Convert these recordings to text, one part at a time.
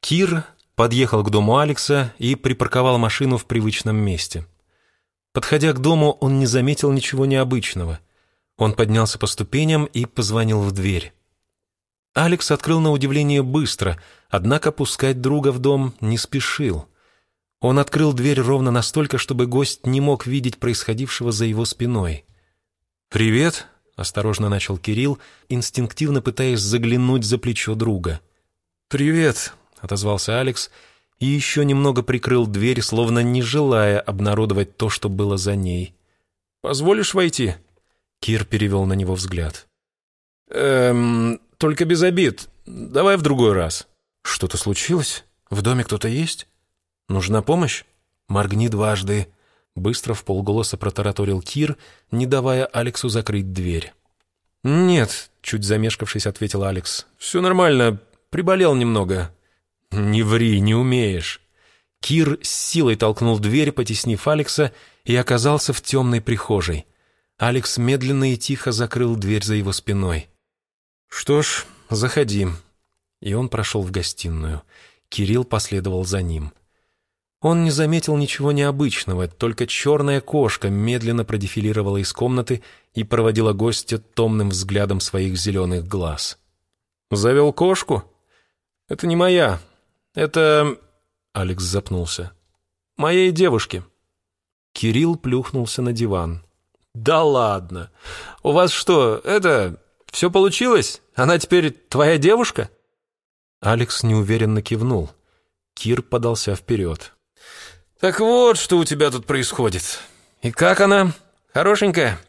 Кир подъехал к дому Алекса и припарковал машину в привычном месте. Подходя к дому, он не заметил ничего необычного. Он поднялся по ступеням и позвонил в дверь. Алекс открыл на удивление быстро, однако пускать друга в дом не спешил. Он открыл дверь ровно настолько, чтобы гость не мог видеть происходившего за его спиной. «Привет», — осторожно начал Кирилл, инстинктивно пытаясь заглянуть за плечо друга. «Привет», — отозвался Алекс, и еще немного прикрыл дверь, словно не желая обнародовать то, что было за ней. «Позволишь войти?» Кир перевел на него взгляд. «Эм, только без обид. Давай в другой раз». «Что-то случилось? В доме кто-то есть?» «Нужна помощь?» «Моргни дважды», — быстро в полголоса протараторил Кир, не давая Алексу закрыть дверь. «Нет», — чуть замешкавшись, ответил Алекс. «Все нормально, приболел немного». «Не ври, не умеешь». Кир с силой толкнул дверь, потеснив Алекса, и оказался в темной прихожей. Алекс медленно и тихо закрыл дверь за его спиной. «Что ж, заходи». И он прошел в гостиную. Кирилл последовал за ним. Он не заметил ничего необычного, только черная кошка медленно продефилировала из комнаты и проводила гостя томным взглядом своих зеленых глаз. «Завел кошку? Это не моя. Это...» Алекс запнулся. «Моей девушки». Кирилл плюхнулся на диван. «Да ладно! У вас что, это... Все получилось? Она теперь твоя девушка?» Алекс неуверенно кивнул. Кир подался вперед. «Так вот, что у тебя тут происходит. И как она? Хорошенькая?»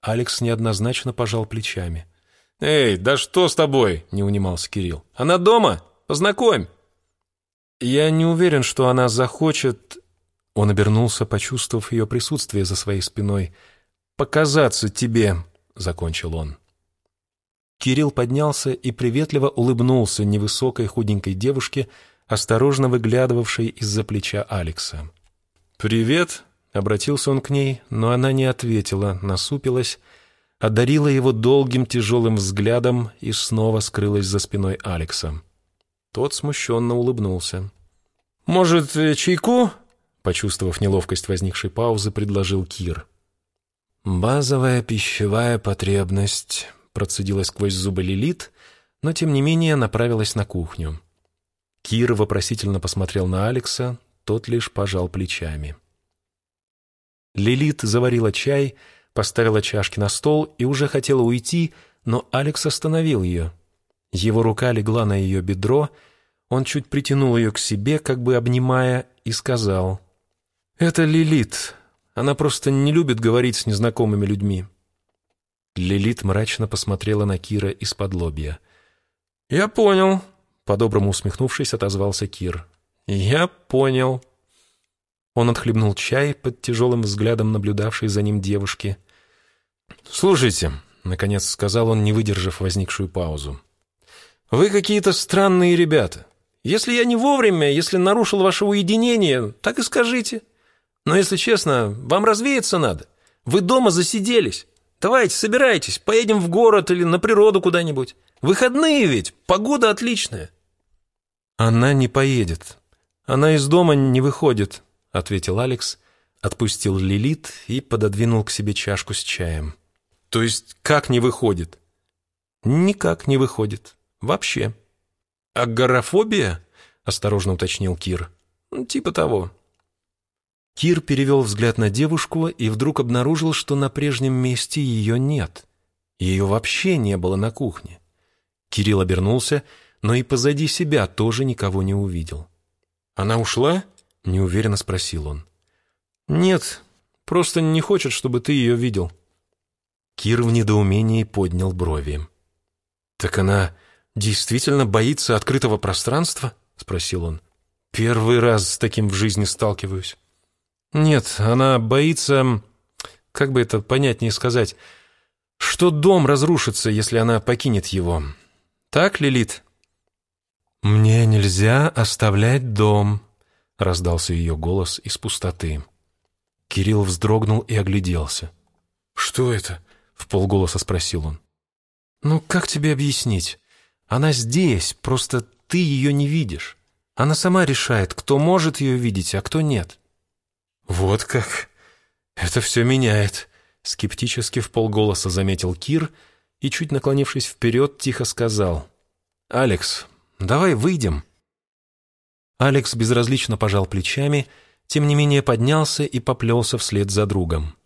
Алекс неоднозначно пожал плечами. «Эй, да что с тобой?» — не унимался Кирилл. «Она дома? Познакомь!» «Я не уверен, что она захочет...» Он обернулся, почувствовав ее присутствие за своей спиной. «Показаться тебе», — закончил он. Кирилл поднялся и приветливо улыбнулся невысокой худенькой девушке, осторожно выглядывавшей из-за плеча Алекса. «Привет!» — обратился он к ней, но она не ответила, насупилась, одарила его долгим тяжелым взглядом и снова скрылась за спиной Алекса. Тот смущенно улыбнулся. «Может, чайку?» — почувствовав неловкость возникшей паузы, предложил Кир. «Базовая пищевая потребность», — процедила сквозь зубы Лилит, но, тем не менее, направилась на кухню. Кир вопросительно посмотрел на Алекса, тот лишь пожал плечами. Лилит заварила чай, поставила чашки на стол и уже хотела уйти, но Алекс остановил ее. Его рука легла на ее бедро, он чуть притянул ее к себе, как бы обнимая, и сказал, «Это Лилит. Она просто не любит говорить с незнакомыми людьми». Лилит мрачно посмотрела на Кира из-под лобья. «Я понял», по-доброму усмехнувшись, отозвался Кир. «Я понял». Он отхлебнул чай под тяжелым взглядом наблюдавшей за ним девушки. «Слушайте», — наконец сказал он, не выдержав возникшую паузу. «Вы какие-то странные ребята. Если я не вовремя, если нарушил ваше уединение, так и скажите. Но, если честно, вам развеяться надо. Вы дома засиделись. Давайте, собирайтесь, поедем в город или на природу куда-нибудь. Выходные ведь, погода отличная». «Она не поедет. Она из дома не выходит», — ответил Алекс, отпустил Лилит и пододвинул к себе чашку с чаем. «То есть как не выходит?» «Никак не выходит. Вообще». «Агорафобия?» — осторожно уточнил Кир. «Типа того». Кир перевел взгляд на девушку и вдруг обнаружил, что на прежнем месте ее нет. Ее вообще не было на кухне. Кирилл обернулся — но и позади себя тоже никого не увидел. «Она ушла?» — неуверенно спросил он. «Нет, просто не хочет, чтобы ты ее видел». Кир в недоумении поднял брови. «Так она действительно боится открытого пространства?» — спросил он. «Первый раз с таким в жизни сталкиваюсь». «Нет, она боится... Как бы это понятнее сказать? Что дом разрушится, если она покинет его. Так, Лилит?» «Мне нельзя оставлять дом», — раздался ее голос из пустоты. Кирилл вздрогнул и огляделся. «Что это?» — в полголоса спросил он. «Ну, как тебе объяснить? Она здесь, просто ты ее не видишь. Она сама решает, кто может ее видеть, а кто нет». «Вот как! Это все меняет», — скептически в полголоса заметил Кир и, чуть наклонившись вперед, тихо сказал. «Алекс, давай выйдем». Алекс безразлично пожал плечами, тем не менее поднялся и поплелся вслед за другом.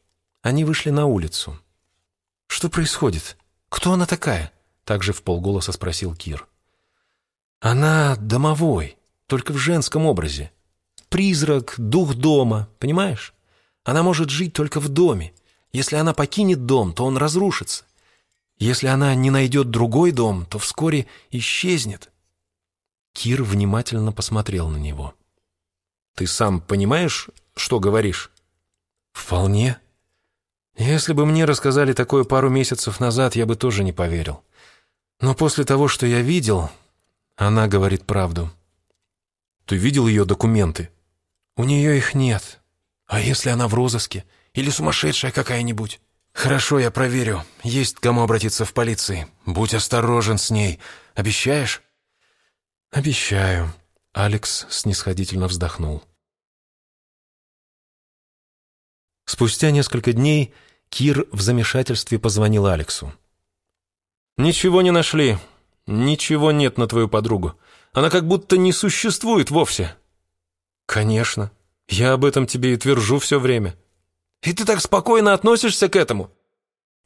Они вышли на улицу. «Что происходит? Кто она такая?» Также в полголоса спросил Кир. «Она домовой, только в женском образе. Призрак, дух дома, понимаешь? Она может жить только в доме. Если она покинет дом, то он разрушится. Если она не найдет другой дом, то вскоре исчезнет». Кир внимательно посмотрел на него. «Ты сам понимаешь, что говоришь?» «Вполне. Если бы мне рассказали такое пару месяцев назад, я бы тоже не поверил. Но после того, что я видел, она говорит правду. Ты видел ее документы? У нее их нет. А если она в розыске? Или сумасшедшая какая-нибудь? Хорошо, я проверю. Есть кому обратиться в полиции. Будь осторожен с ней. Обещаешь? Обещаю. Алекс снисходительно вздохнул. Спустя несколько дней Кир в замешательстве позвонил Алексу. «Ничего не нашли. Ничего нет на твою подругу. Она как будто не существует вовсе». «Конечно. Я об этом тебе и твержу все время». «И ты так спокойно относишься к этому?»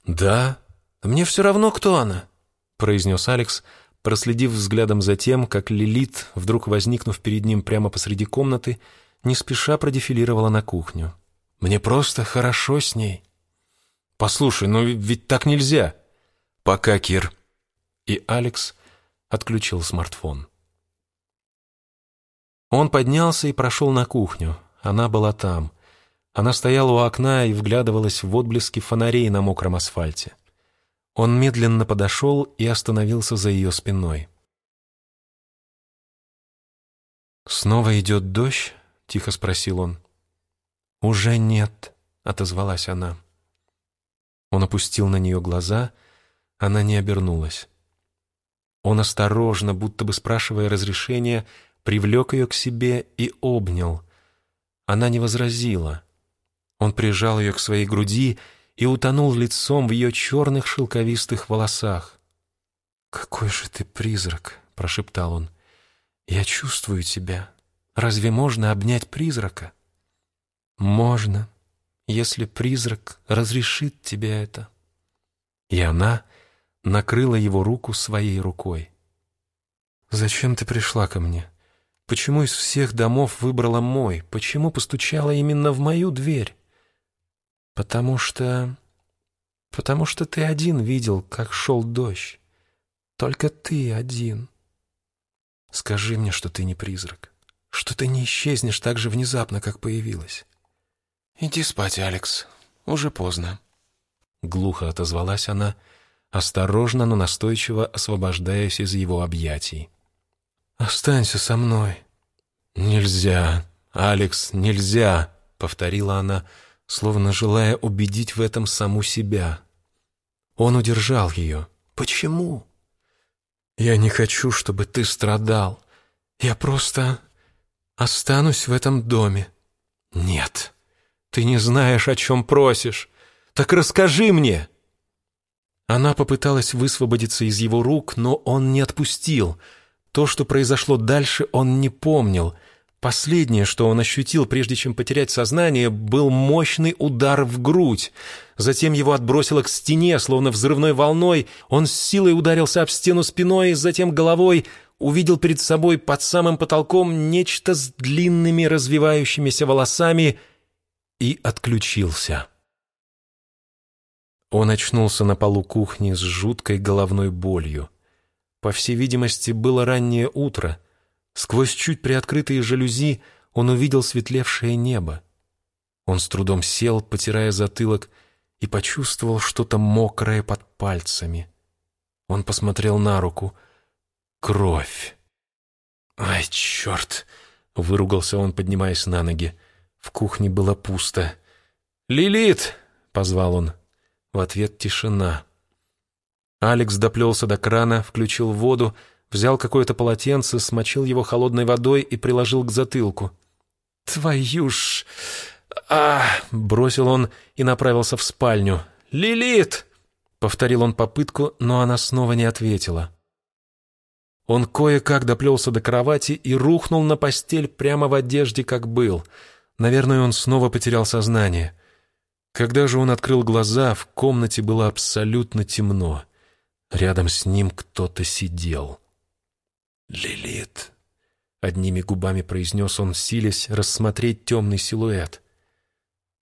«Да. Мне все равно, кто она», — произнес Алекс, проследив взглядом за тем, как Лилит, вдруг возникнув перед ним прямо посреди комнаты, не спеша продефилировала на кухню. «Мне просто хорошо с ней». «Послушай, ну ведь так нельзя!» «Пока, Кир». И Алекс отключил смартфон. Он поднялся и прошел на кухню. Она была там. Она стояла у окна и вглядывалась в отблески фонарей на мокром асфальте. Он медленно подошел и остановился за ее спиной. «Снова идет дождь?» — тихо спросил он. «Уже нет», — отозвалась она. Он опустил на нее глаза — она не обернулась. Он осторожно, будто бы спрашивая разрешения, привлек ее к себе и обнял. Она не возразила. Он прижал ее к своей груди и утонул лицом в ее черных шелковистых волосах. «Какой же ты призрак!» — прошептал он. «Я чувствую тебя. Разве можно обнять призрака?» «Можно, если призрак разрешит тебе это». И она накрыла его руку своей рукой. «Зачем ты пришла ко мне? Почему из всех домов выбрала мой? Почему постучала именно в мою дверь?» «Потому что... потому что ты один видел, как шел дождь. Только ты один. Скажи мне, что ты не призрак, что ты не исчезнешь так же внезапно, как появилась». «Иди спать, Алекс. Уже поздно». Глухо отозвалась она, — осторожно, но настойчиво освобождаясь из его объятий. «Останься со мной». «Нельзя, Алекс, нельзя», — повторила она, словно желая убедить в этом саму себя. Он удержал ее. «Почему?» «Я не хочу, чтобы ты страдал. Я просто останусь в этом доме». «Нет, ты не знаешь, о чем просишь. Так расскажи мне!» Она попыталась высвободиться из его рук, но он не отпустил. То, что произошло дальше, он не помнил. Последнее, что он ощутил, прежде чем потерять сознание, был мощный удар в грудь. Затем его отбросило к стене, словно взрывной волной. Он с силой ударился об стену спиной, затем головой увидел перед собой под самым потолком нечто с длинными развивающимися волосами и отключился. Он очнулся на полу кухни с жуткой головной болью. По всей видимости, было раннее утро. Сквозь чуть приоткрытые жалюзи он увидел светлевшее небо. Он с трудом сел, потирая затылок, и почувствовал что-то мокрое под пальцами. Он посмотрел на руку. Кровь. «Ай, черт!» — выругался он, поднимаясь на ноги. В кухне было пусто. «Лилит!» — позвал он. В ответ тишина. Алекс доплелся до крана, включил воду, взял какое-то полотенце, смочил его холодной водой и приложил к затылку. «Твою ж...» а бросил он и направился в спальню. «Лилит!» — повторил он попытку, но она снова не ответила. Он кое-как доплелся до кровати и рухнул на постель прямо в одежде, как был. Наверное, он снова потерял сознание. Когда же он открыл глаза, в комнате было абсолютно темно. Рядом с ним кто-то сидел. «Лилит», — одними губами произнес он, силясь рассмотреть темный силуэт.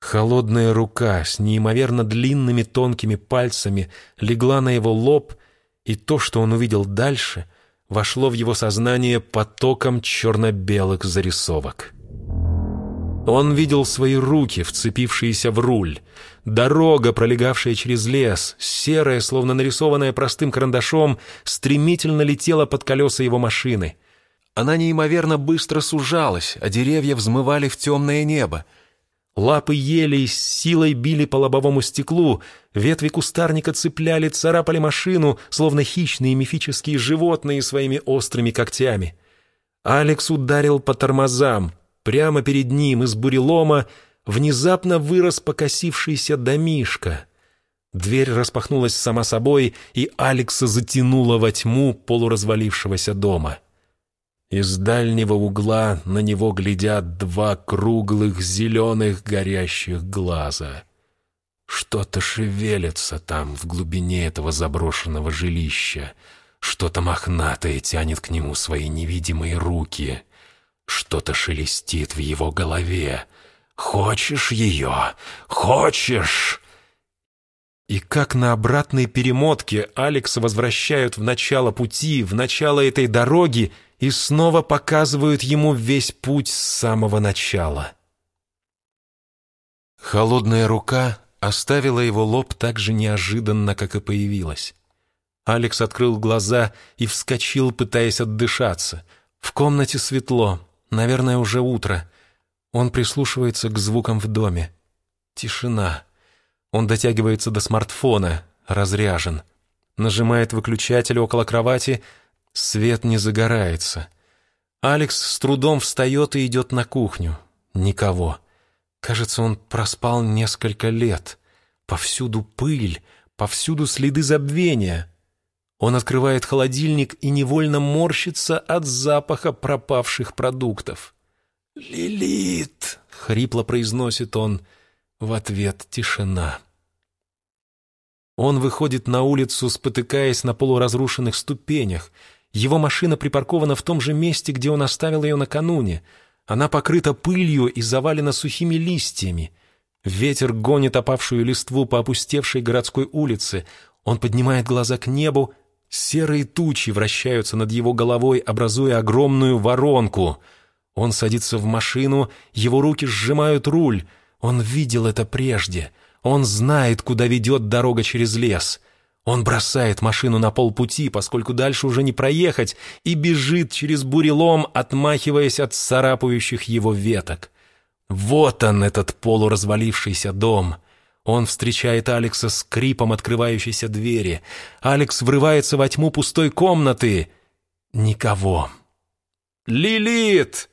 Холодная рука с неимоверно длинными тонкими пальцами легла на его лоб, и то, что он увидел дальше, вошло в его сознание потоком черно-белых зарисовок. Он видел свои руки, вцепившиеся в руль, дорога, пролегавшая через лес, серая, словно нарисованная простым карандашом, стремительно летела под колеса его машины. Она неимоверно быстро сужалась, а деревья взмывали в темное небо. Лапы елей с силой били по лобовому стеклу, ветви кустарника цепляли, царапали машину, словно хищные мифические животные своими острыми когтями. Алекс ударил по тормозам — Прямо перед ним из бурелома внезапно вырос покосившийся домишка. Дверь распахнулась сама собой, и Алекса затянула во тьму полуразвалившегося дома. Из дальнего угла на него глядят два круглых зеленых горящих глаза. Что-то шевелится там, в глубине этого заброшенного жилища. Что-то мохнатое тянет к нему свои невидимые руки — что-то шелестит в его голове. «Хочешь ее? Хочешь?» И как на обратной перемотке Алекса возвращают в начало пути, в начало этой дороги и снова показывают ему весь путь с самого начала. Холодная рука оставила его лоб так же неожиданно, как и появилась. Алекс открыл глаза и вскочил, пытаясь отдышаться. В комнате светло, Наверное, уже утро. Он прислушивается к звукам в доме. Тишина. Он дотягивается до смартфона, разряжен. Нажимает выключатель около кровати, свет не загорается. Алекс с трудом встает и идет на кухню. Никого. Кажется, он проспал несколько лет. Повсюду пыль, повсюду следы забвения. Он открывает холодильник и невольно морщится от запаха пропавших продуктов. «Лилит!» — хрипло произносит он. В ответ тишина. Он выходит на улицу, спотыкаясь на полуразрушенных ступенях. Его машина припаркована в том же месте, где он оставил ее накануне. Она покрыта пылью и завалена сухими листьями. Ветер гонит опавшую листву по опустевшей городской улице. Он поднимает глаза к небу Серые тучи вращаются над его головой, образуя огромную воронку. Он садится в машину, его руки сжимают руль. Он видел это прежде. Он знает, куда ведет дорога через лес. Он бросает машину на полпути, поскольку дальше уже не проехать, и бежит через бурелом, отмахиваясь от царапающих его веток. Вот он, этот полуразвалившийся дом — он встречает Алекса с скрипом открывающейся двери. Алекс врывается во тьму пустой комнаты. Никого. «Лилит!»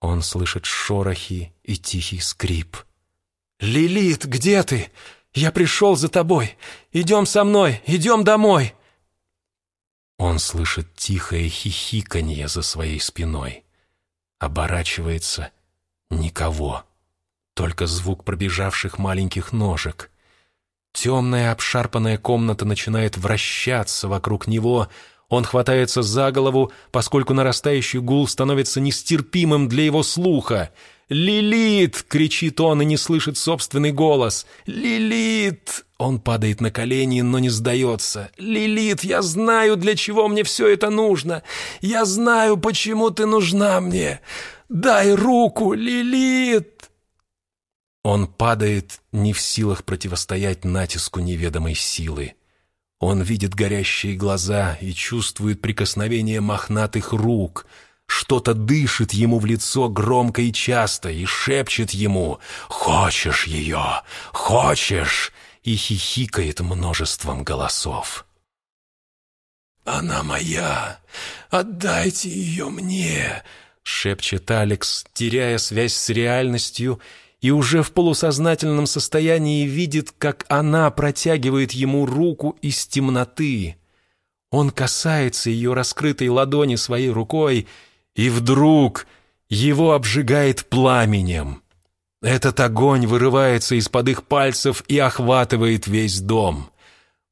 Он слышит шорохи и тихий скрип. «Лилит, где ты? Я пришел за тобой. Идем со мной, идем домой!» Он слышит тихое хихиканье за своей спиной. Оборачивается — никого только звук пробежавших маленьких ножек. Темная обшарпанная комната начинает вращаться вокруг него. Он хватается за голову, поскольку нарастающий гул становится нестерпимым для его слуха. «Лилит!» — кричит он и не слышит собственный голос. «Лилит!» Он падает на колени, но не сдается. «Лилит, я знаю, для чего мне все это нужно. Я знаю, почему ты нужна мне. Дай руку, Лилит!» Он падает, не в силах противостоять натиску неведомой силы. Он видит горящие глаза и чувствует прикосновение мохнатых рук. Что-то дышит ему в лицо громко и часто и шепчет ему «Хочешь ее? Хочешь?» и хихикает множеством голосов. «Она моя! Отдайте ее мне!» — шепчет Алекс, теряя связь с реальностью и уже в полусознательном состоянии видит, как она протягивает ему руку из темноты. Он касается ее раскрытой ладони своей рукой, и вдруг его обжигает пламенем. Этот огонь вырывается из-под их пальцев и охватывает весь дом.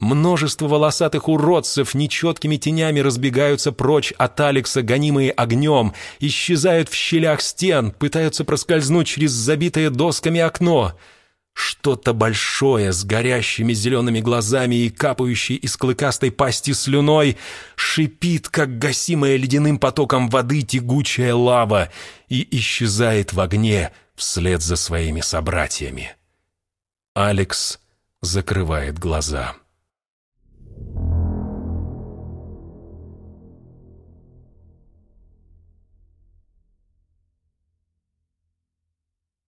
Множество волосатых уродцев нечеткими тенями разбегаются прочь от Алекса, гонимые огнем, исчезают в щелях стен, пытаются проскользнуть через забитое досками окно. Что-то большое с горящими зелеными глазами и капающей из клыкастой пасти слюной шипит, как гасимая ледяным потоком воды тягучая лава, и исчезает в огне вслед за своими собратьями. Алекс закрывает глаза.